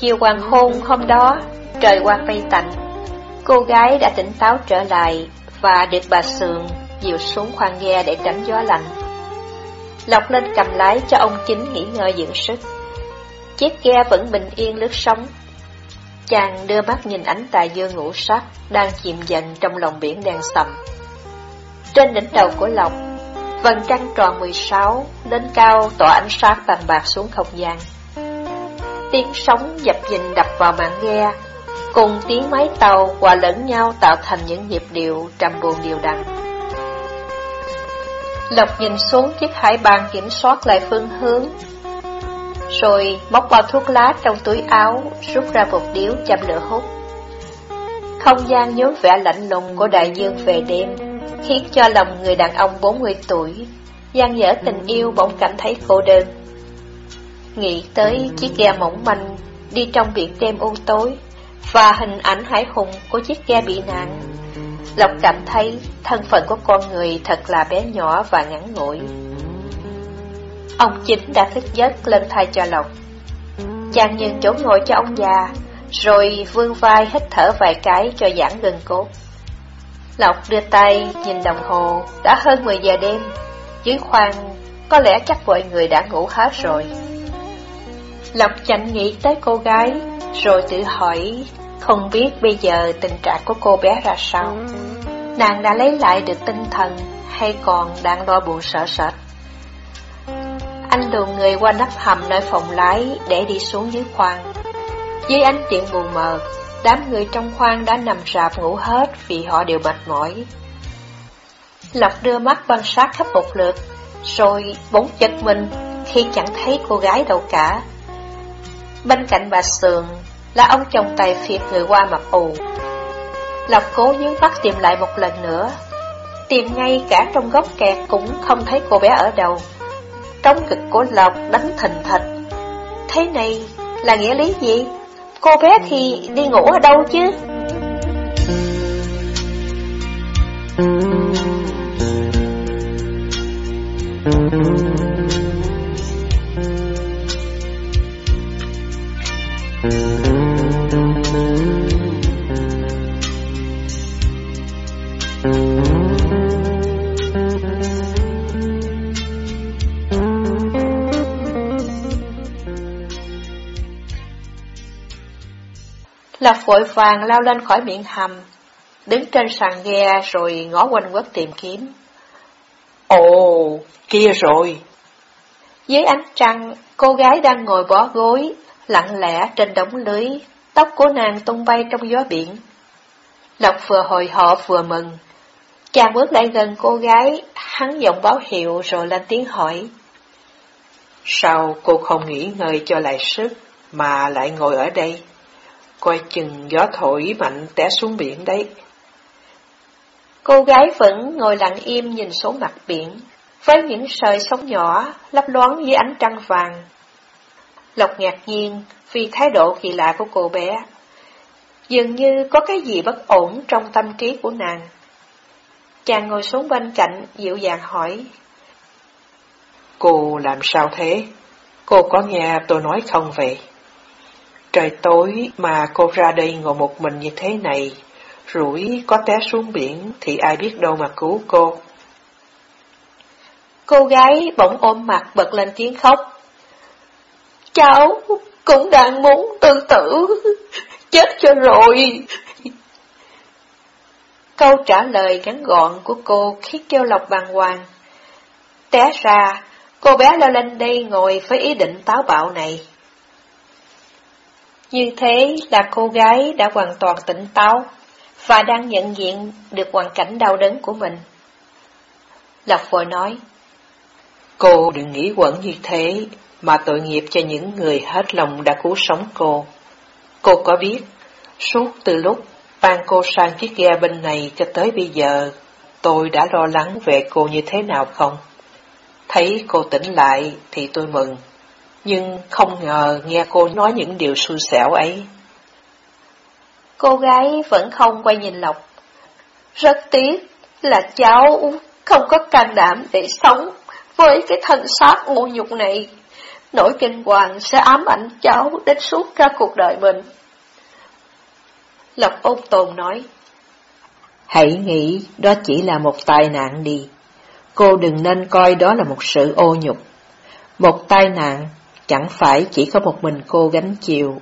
chiều hoàng hôn hôm đó, trời quang mây tạnh. Cô gái đã tỉnh táo trở lại và được bà Sườn dìu xuống khoang ghe để tránh gió lạnh. lộc lên cầm lái cho ông chính nghỉ ngơi dưỡng sức. Chiếc ghe vẫn bình yên lướt sóng. Chàng đưa mắt nhìn ánh tà dương ngủ sắc đang chìm dần trong lòng biển đen sầm. Trên đỉnh đầu của Lộc, vầng trăng tròn 16 lên cao tỏa ánh sáng vàng bạc xuống không gian. Tiếng sóng dập dình đập vào mạn ghe, cùng tiếng máy tàu hòa lẫn nhau tạo thành những nhịp điệu trầm buồn điều đặn. Lộc nhìn xuống chiếc hải bàn kiểm soát lại phương hướng, rồi móc bao thuốc lá trong túi áo, rút ra một điếu châm lửa hút. Không gian nhớ vẻ lạnh lùng của đại dương về đêm, khiến cho lòng người đàn ông 40 tuổi, gian dở tình yêu bỗng cảm thấy cô đơn. Nghĩ tới chiếc ghe mỏng manh đi trong biển đêm u tối và hình ảnh hải hùng của chiếc ghe bị nạn. Lộc cảm thấy thân phận của con người thật là bé nhỏ và ngắn ngủi. Ông chính đã thức giấc lên thay cho Lộc. Chàng nhường chỗ ngồi cho ông già, rồi vươn vai hít thở vài cái cho giãn gân cốt. Lộc đưa tay nhìn đồng hồ, đã hơn 10 giờ đêm. Dưới khoang, có lẽ chắc mọi người đã ngủ hết rồi. Lộc chẳng nghĩ tới cô gái, rồi tự hỏi không biết bây giờ tình trạng của cô bé ra sao. Nàng đã lấy lại được tinh thần hay còn đang lo buồn sợ sệt. Anh luồn người qua nắp hầm nơi phòng lái để đi xuống dưới khoang. Dưới ánh điện mù mờ, đám người trong khoang đã nằm rạp ngủ hết vì họ đều mệt mỏi. Lộc đưa mắt quan sát khắp một lượt, rồi bỗng giật mình khi chẳng thấy cô gái đâu cả. Bên cạnh bà Sườn là ông chồng tài phiệt người qua mập ù. Lộc cố nhướng mắt tìm lại một lần nữa, tìm ngay cả trong góc kẹt cũng không thấy cô bé ở đâu. Trong cực của Lộc đánh thình thịch. Thế này là nghĩa lý gì? Cô bé thì đi ngủ ở đâu chứ? Lộc vội vàng lao lên khỏi miệng hầm, đứng trên sàn ghe rồi ngó quanh quất tìm kiếm. Ồ, kia rồi. Dưới ánh trăng, cô gái đang ngồi bó gối, lặng lẽ trên đống lưới, tóc của nàng tung bay trong gió biển. Lộc vừa hồi hộp vừa mừng. Chàng bước lại gần cô gái, hắn giọng báo hiệu rồi lên tiếng hỏi. Sao cô không nghỉ ngơi cho lại sức, mà lại ngồi ở đây? Coi chừng gió thổi mạnh té xuống biển đấy. Cô gái vẫn ngồi lặng im nhìn xuống mặt biển, với những sợi sóng nhỏ lấp loáng dưới ánh trăng vàng. Lộc ngạc nhiên vì thái độ kỳ lạ của cô bé. Dường như có cái gì bất ổn trong tâm trí của nàng. Chàng ngồi xuống bên cạnh, dịu dàng hỏi. Cô làm sao thế? Cô có nghe tôi nói không vậy? Trời tối mà cô ra đây ngồi một mình như thế này, rủi có té xuống biển thì ai biết đâu mà cứu cô. Cô gái bỗng ôm mặt bật lên tiếng khóc. Cháu cũng đang muốn tự tử, chết cho rồi. Câu trả lời ngắn gọn của cô khiến kêu lọc bàng hoàng. Té ra, cô bé leo lên đây ngồi với ý định táo bạo này. Như thế là cô gái đã hoàn toàn tỉnh táo và đang nhận diện được hoàn cảnh đau đớn của mình. Lộc vội nói, Cô đừng nghĩ quẩn như thế, mà tội nghiệp cho những người hết lòng đã cứu sống cô. Cô có biết, suốt từ lúc ban cô sang chiếc ghe bên này cho tới bây giờ, tôi đã lo lắng về cô như thế nào không? Thấy cô tỉnh lại thì tôi mừng, nhưng không ngờ nghe cô nói những điều xui xẻo ấy. Cô gái vẫn không quay nhìn Lộc. Rất tiếc là cháu không có can đảm để sống với cái thân xác ngu nhục này. Nỗi kinh hoàng sẽ ám ảnh cháu đến suốt cả cuộc đời mình. Lộc ôn tồn nói. Hãy nghĩ đó chỉ là một tai nạn đi. Cô đừng nên coi đó là một sự ô nhục. Một tai nạn chẳng phải chỉ có một mình cô gánh chịu,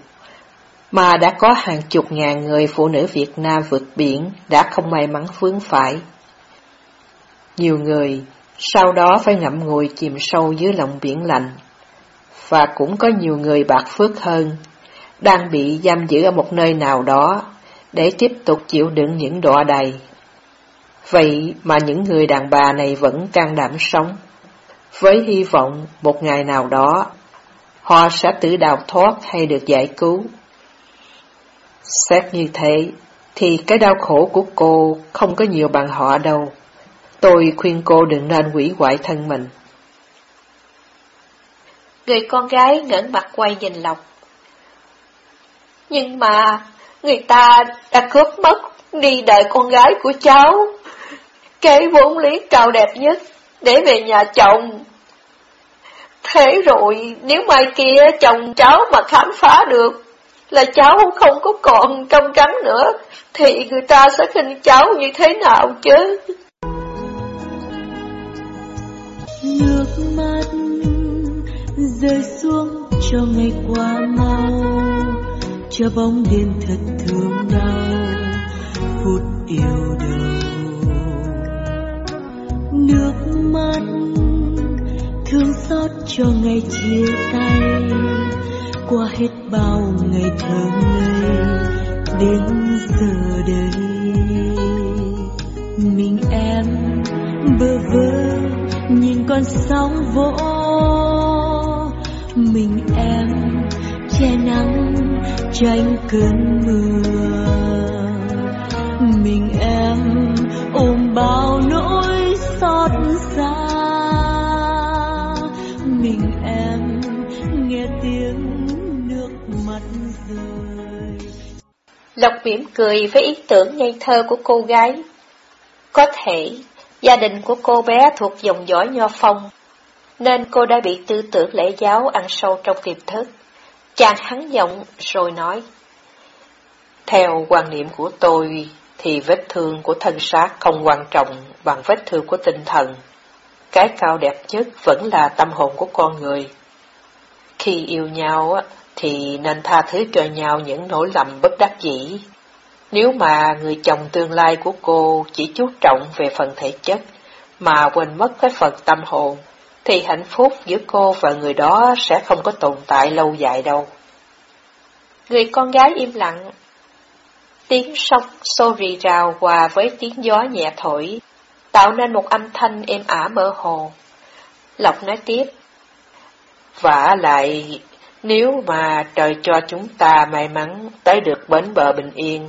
mà đã có hàng chục ngàn người phụ nữ Việt Nam vượt biển đã không may mắn vướng phải. Nhiều người sau đó phải ngậm ngùi chìm sâu dưới lòng biển lạnh, và cũng có nhiều người bạc phước hơn, đang bị giam giữ ở một nơi nào đó để tiếp tục chịu đựng những đọa đầy. Vậy mà những người đàn bà này vẫn can đảm sống, với hy vọng một ngày nào đó họ sẽ tự đào thoát hay được giải cứu. Xét như thế, thì cái đau khổ của cô không có nhiều bằng họ đâu. Tôi khuyên cô đừng nên quỷ hoại thân mình. Người con gái ngẩng mặt quay nhìn Lộc. Nhưng mà, người ta đã cướp mất đi đời con gái của cháu. Cái vốn lý cao đẹp nhất để về nhà chồng. Thế rồi, nếu mai kia chồng cháu mà khám phá được là cháu không có còn trong trắng nữa, thì người ta sẽ khinh cháu như thế nào chứ? Nước mắt rơi xuống cho ngày qua mau, cho bóng đêm thật thương đau, phút yêu đầu. Nước mắt thương xót cho ngày chia tay. Qua hết bao ngày thơ ngây, đến giờ đây, mình em bơ vơ nhìn con sóng vỗ. Mình em che nắng tránh cơn mưa. Lộc mỉm cười với ý tưởng ngây thơ của cô gái. Có thể gia đình của cô bé thuộc dòng dõi nho phong, nên cô đã bị tư tưởng lễ giáo ăn sâu trong tiềm thức. Chàng hắn giọng rồi nói. Theo quan niệm của tôi, thì vết thương của thân xác không quan trọng bằng vết thương của tinh thần. Cái cao đẹp nhất vẫn là tâm hồn của con người. Khi yêu nhau thì nên tha thứ cho nhau những nỗi lầm bất đắc dĩ. Nếu mà người chồng tương lai của cô chỉ chú trọng về phần thể chất, mà quên mất cái phần tâm hồn, thì hạnh phúc giữa cô và người đó sẽ không có tồn tại lâu dài đâu. Người con gái im lặng. Tiếng sông xô rì rào hòa với tiếng gió nhẹ thổi, tạo nên một âm thanh êm ả mơ hồ. Lộc nói tiếp. Vả lại, nếu mà trời cho chúng ta may mắn tới được bến bờ bình yên,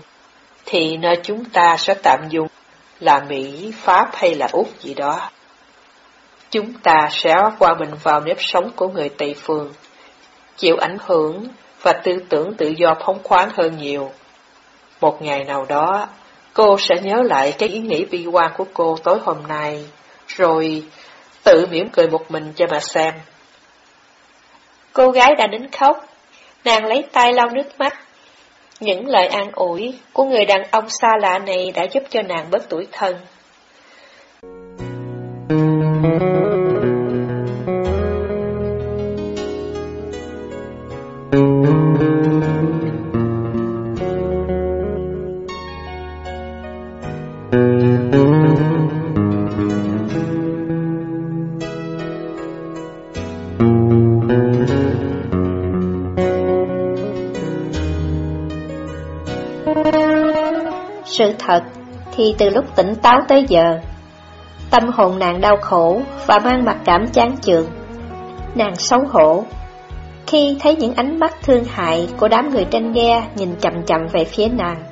thì nơi chúng ta sẽ tạm dùng là Mỹ, Pháp hay là Úc gì đó. Chúng ta sẽ qua mình vào nếp sống của người Tây Phương, chịu ảnh hưởng và tư tưởng tự do phóng khoáng hơn nhiều. Một ngày nào đó, cô sẽ nhớ lại cái ý nghĩ bi quan của cô tối hôm nay, rồi tự mỉm cười một mình cho mà xem. Cô gái đã đến khóc, nàng lấy tay lau nước mắt. Những lời an ủi của người đàn ông xa lạ này đã giúp cho nàng bớt tuổi thân. Thank you. Thật thì từ lúc tỉnh táo tới giờ, tâm hồn nàng đau khổ và mang mặt cảm chán chường. Nàng xấu hổ khi thấy những ánh mắt thương hại của đám người trên ghe nhìn chậm chậm về phía nàng.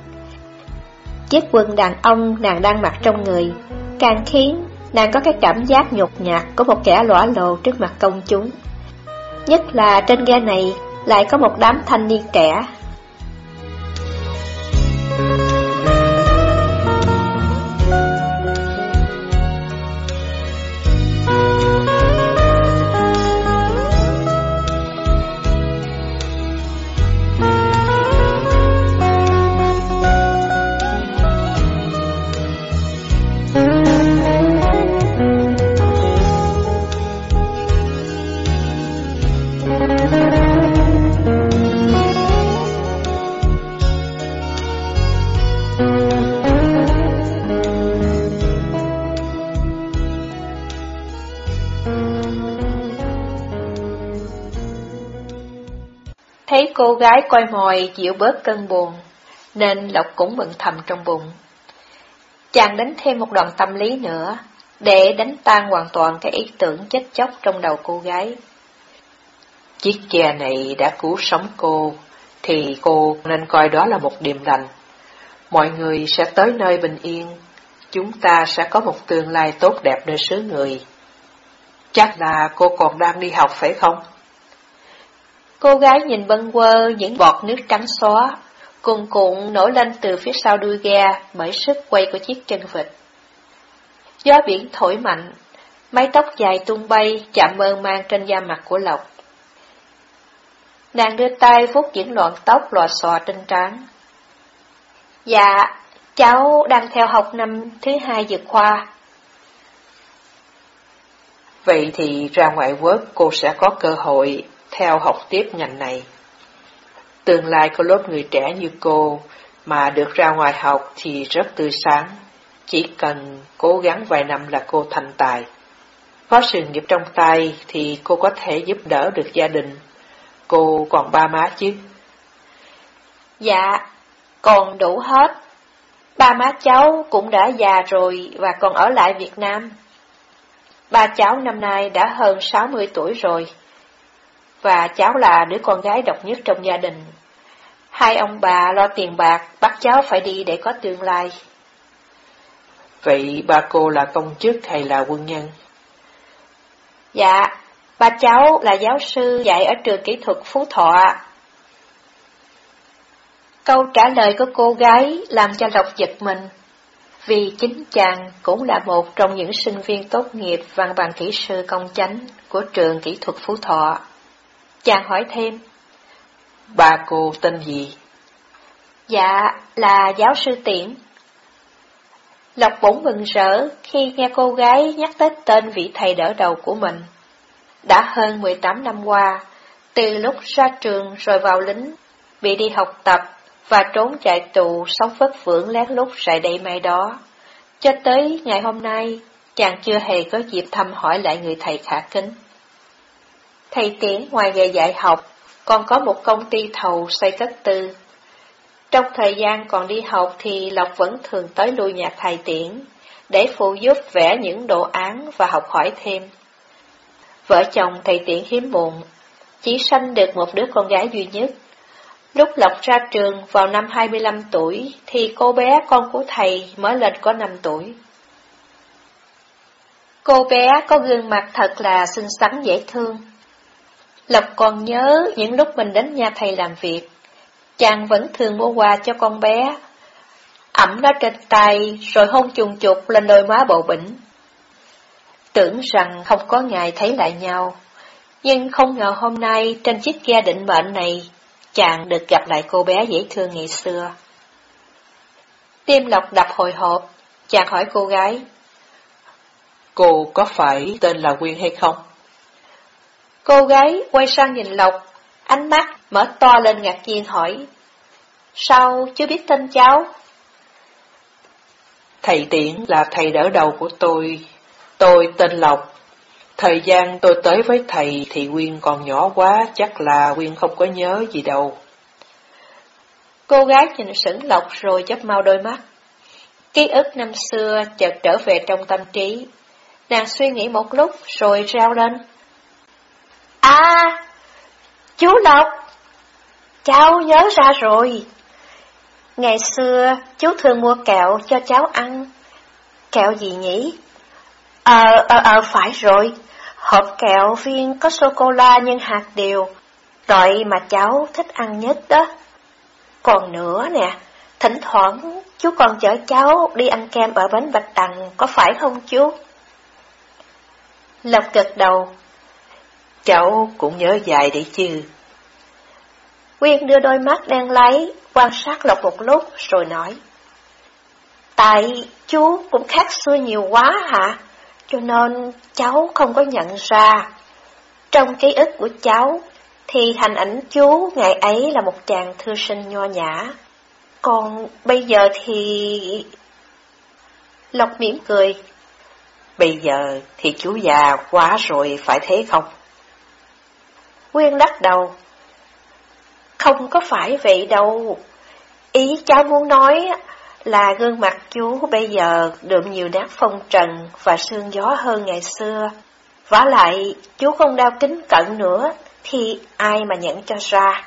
Chiếc quần đàn ông nàng đang mặc trong người, càng khiến nàng có cái cảm giác nhột nhạt của một kẻ lõa lồ trước mặt công chúng. Nhất là trên ghe này lại có một đám thanh niên trẻ cô gái coi mồi chịu bớt cơn buồn, nên Lộc cũng mừng thầm trong bụng. Chàng đánh thêm một đoạn tâm lý nữa, để đánh tan hoàn toàn cái ý tưởng chết chóc trong đầu cô gái. Chiếc chè này đã cứu sống cô, thì cô nên coi đó là một điềm lành. Mọi người sẽ tới nơi bình yên, chúng ta sẽ có một tương lai tốt đẹp nơi xứ người. Chắc là cô còn đang đi học phải không? Cô gái nhìn bâng quơ những bọt nước trắng xóa, cuồn cuộn nổi lên từ phía sau đuôi ghe bởi sức quay của chiếc chân vịt. Gió biển thổi mạnh, mái tóc dài tung bay chạm mơ mang trên da mặt của Lộc. Nàng đưa tay vuốt những loạn tóc lòa xòa trên trán. Dạ, cháu đang theo học năm thứ hai dược khoa. Vậy thì ra ngoại quốc cô sẽ có cơ hội theo học tiếp ngành này. Tương lai của lớp người trẻ như cô mà được ra ngoài học thì rất tươi sáng, chỉ cần cố gắng vài năm là cô thành tài. Có sự nghiệp trong tay thì cô có thể giúp đỡ được gia đình. Cô còn ba má chứ? Dạ, còn đủ hết. Ba má cháu cũng đã già rồi và còn ở lại Việt Nam. Ba cháu năm nay đã hơn 60 tuổi rồi và cháu là đứa con gái độc nhất trong gia đình. Hai ông bà lo tiền bạc, bắt cháu phải đi để có tương lai. Vậy ba cô là công chức hay là quân nhân? Dạ, ba cháu là giáo sư dạy ở trường kỹ thuật Phú Thọ. Câu trả lời của cô gái làm cho Lộc giật mình, vì chính chàng cũng là một trong những sinh viên tốt nghiệp văn bằng kỹ sư công chánh của trường kỹ thuật Phú Thọ. Chàng hỏi thêm. Bà cô tên gì? Dạ, là giáo sư Tiễn. Lộc bỗng mừng rỡ khi nghe cô gái nhắc tới tên vị thầy đỡ đầu của mình. Đã hơn 18 năm qua, từ lúc ra trường rồi vào lính, bị đi học tập và trốn chạy tù sống vất vưởng lén lút rải đây mai đó. Cho tới ngày hôm nay, chàng chưa hề có dịp thăm hỏi lại người thầy khả kính. Thầy Tiến ngoài nghề dạy học, còn có một công ty thầu xây cất tư. Trong thời gian còn đi học thì Lộc vẫn thường tới lui nhà thầy Tiễn, để phụ giúp vẽ những đồ án và học hỏi thêm. Vợ chồng thầy Tiễn hiếm muộn, chỉ sanh được một đứa con gái duy nhất. Lúc Lộc ra trường vào năm 25 tuổi thì cô bé con của thầy mới lên có 5 tuổi. Cô bé có gương mặt thật là xinh xắn dễ thương, Lộc còn nhớ những lúc mình đến nhà thầy làm việc, chàng vẫn thường mua quà cho con bé. Ẩm nó trên tay rồi hôn chuồn chục lên đôi má bầu bỉnh. Tưởng rằng không có ngày thấy lại nhau, nhưng không ngờ hôm nay trên chiếc ghe định mệnh này, chàng được gặp lại cô bé dễ thương ngày xưa. Tim Lộc đập hồi hộp, chàng hỏi cô gái. Cô có phải tên là Quyên hay không? Cô gái quay sang nhìn Lộc, ánh mắt mở to lên ngạc nhiên hỏi. Sao chưa biết tên cháu? Thầy Tiễn là thầy đỡ đầu của tôi. Tôi tên Lộc. Thời gian tôi tới với thầy thì Quyên còn nhỏ quá, chắc là Quyên không có nhớ gì đâu. Cô gái nhìn sững Lộc rồi chớp mau đôi mắt. Ký ức năm xưa chợt trở về trong tâm trí. Nàng suy nghĩ một lúc rồi rao lên. À, chú Lộc, cháu nhớ ra rồi. Ngày xưa, chú thường mua kẹo cho cháu ăn. Kẹo gì nhỉ? Ờ, ờ, ờ, phải rồi. Hộp kẹo viên có sô-cô-la nhân hạt điều. Loại mà cháu thích ăn nhất đó. Còn nữa nè, thỉnh thoảng chú còn chở cháu đi ăn kem ở bến Bạch Đằng, có phải không chú? Lộc gật đầu. Cháu cũng nhớ dài đấy chứ. Quyên đưa đôi mắt đen lấy, quan sát Lộc một lúc rồi nói. Tại chú cũng khác xưa nhiều quá hả? Cho nên cháu không có nhận ra. Trong ký ức của cháu thì hình ảnh chú ngày ấy là một chàng thư sinh nho nhã. Còn bây giờ thì... Lộc mỉm cười. Bây giờ thì chú già quá rồi phải thế không? Nguyên lắc đầu. Không có phải vậy đâu. Ý cháu muốn nói là gương mặt chú bây giờ đượm nhiều nét phong trần và sương gió hơn ngày xưa. vả lại, chú không đeo kính cận nữa, thì ai mà nhận cho ra.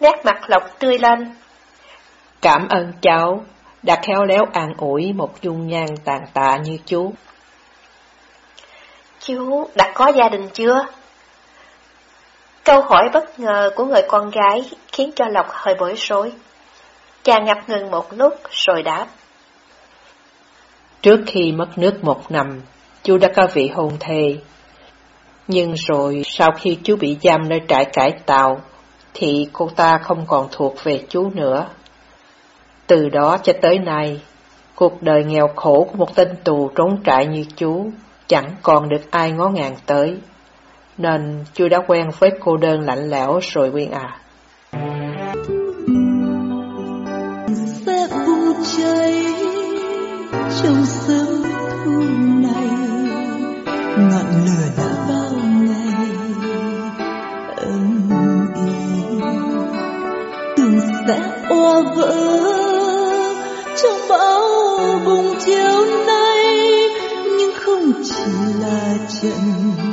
Nét mặt Lộc tươi lên. Cảm ơn cháu, đã khéo léo an ủi một dung nhan tàn tạ như chú. Chú đã có gia đình chưa? Câu hỏi bất ngờ của người con gái khiến cho Lộc hơi bối rối. Chàng ngập ngừng một lúc rồi đáp. Trước khi mất nước một năm, chú đã có vị hôn thê. Nhưng rồi sau khi chú bị giam nơi trại cải tạo, thì cô ta không còn thuộc về chú nữa. Từ đó cho tới nay, cuộc đời nghèo khổ của một tên tù trốn trại như chú chẳng còn được ai ngó ngàng tới. Nên chú đã quen với cô đơn lạnh lẽo rồi Quyên à. Sẽ bùng cháy trong sớm thu này ngọn lửa đã bao ngày âm ỉ từng sẽ oa vỡ trong bão bùng chiều nay, nhưng không chỉ là trận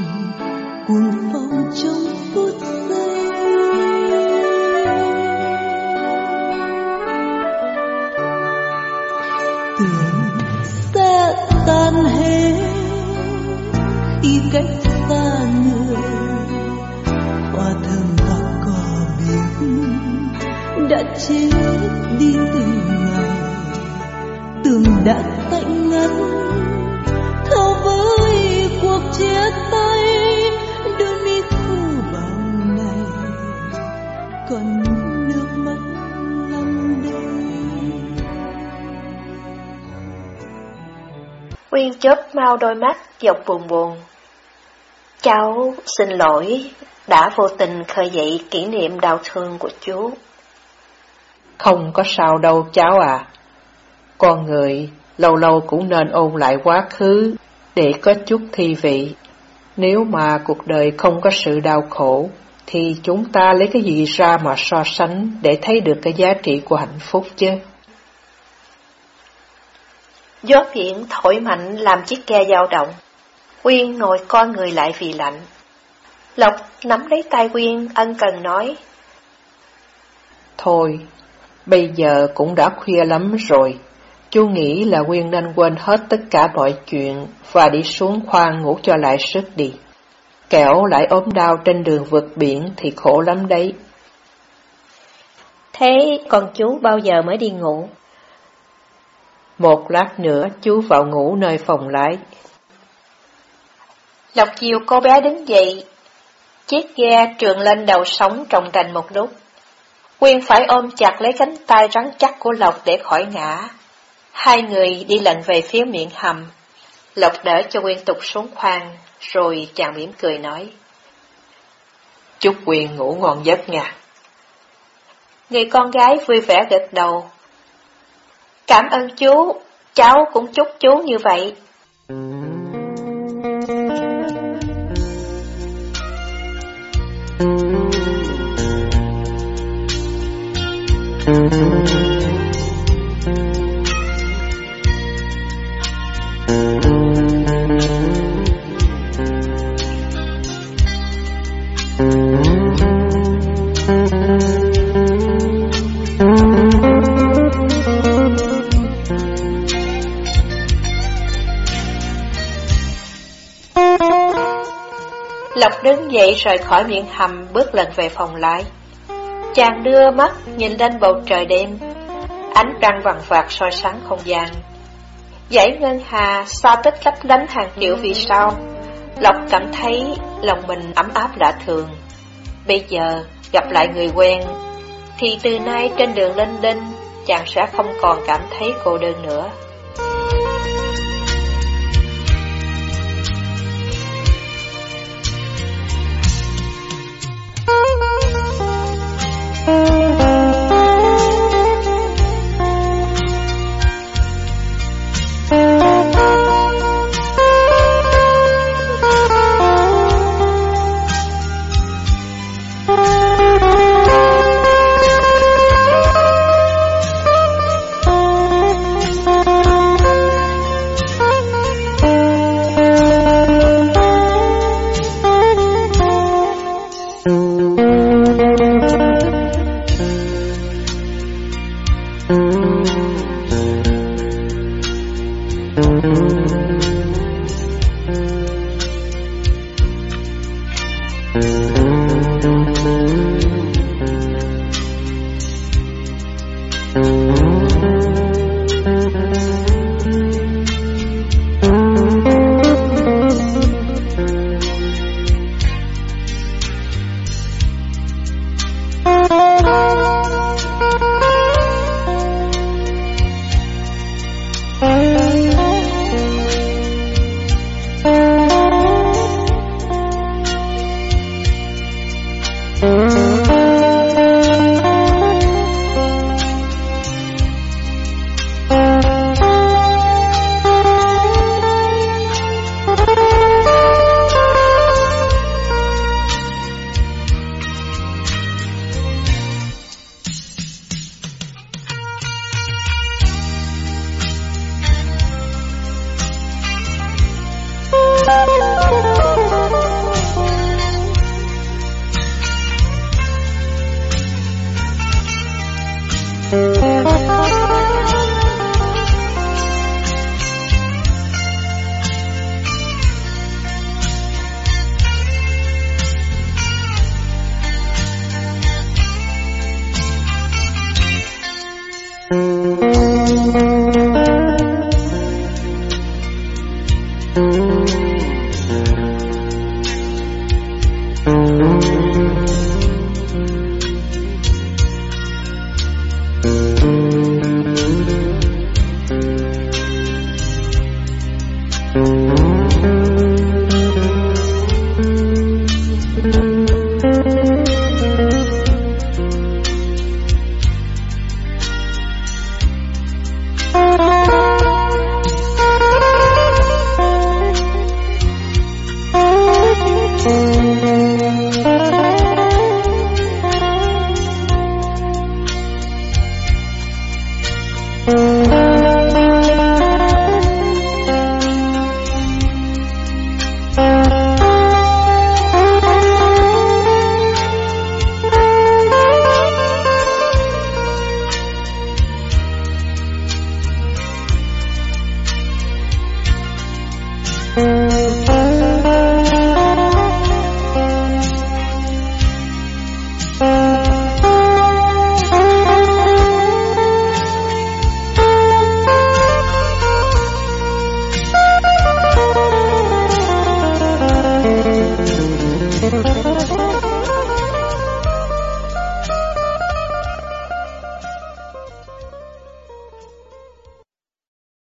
chớp đôi mắt dọc buồn buồn. Cháu xin lỗi, đã vô tình khơi dậy kỷ niệm đau thương của chú. Không có sao đâu cháu à. Con người lâu lâu cũng nên ôn lại quá khứ để có chút thi vị. Nếu mà cuộc đời không có sự đau khổ, thì chúng ta lấy cái gì ra mà so sánh để thấy được cái giá trị của hạnh phúc chứ? Gió biển thổi mạnh làm chiếc ghe dao động. Quyên ngồi coi người lại vì lạnh. Lộc nắm lấy tay Quyên ân cần nói. Thôi, bây giờ cũng đã khuya lắm rồi. Chú nghĩ là Quyên nên quên hết tất cả mọi chuyện và đi xuống khoang ngủ cho lại sức đi. Kẻo lại ốm đau trên đường vượt biển thì khổ lắm đấy. Thế còn chú bao giờ mới đi ngủ? Một lát nữa chú vào ngủ nơi phòng lái. Lộc chiều cô bé đứng dậy. Chiếc ghe trườn lên đầu sóng trồng trành một lúc. Quyên phải ôm chặt lấy cánh tay rắn chắc của Lộc để khỏi ngã. Hai người đi lần về phía miệng hầm. Lộc đỡ cho Quyên tục xuống khoang, rồi chàng mỉm cười nói. Chúc Quyên ngủ ngon giấc nha. Người con gái vui vẻ gật đầu. Cảm ơn chú, cháu cũng chúc chú như vậy. Lộc rời khỏi miệng hầm bước lần về phòng lại. Chàng đưa mắt nhìn lên bầu trời đêm, ánh trăng vằn vạt soi sáng không gian. Dãy ngân hà xa tích lấp lánh hàng triệu vì sao, Lộc cảm thấy lòng mình ấm áp lạ thường. Bây giờ gặp lại người quen, thì từ nay trên đường lên đinh, chàng sẽ không còn cảm thấy cô đơn nữa. Bye. Mm-hmm.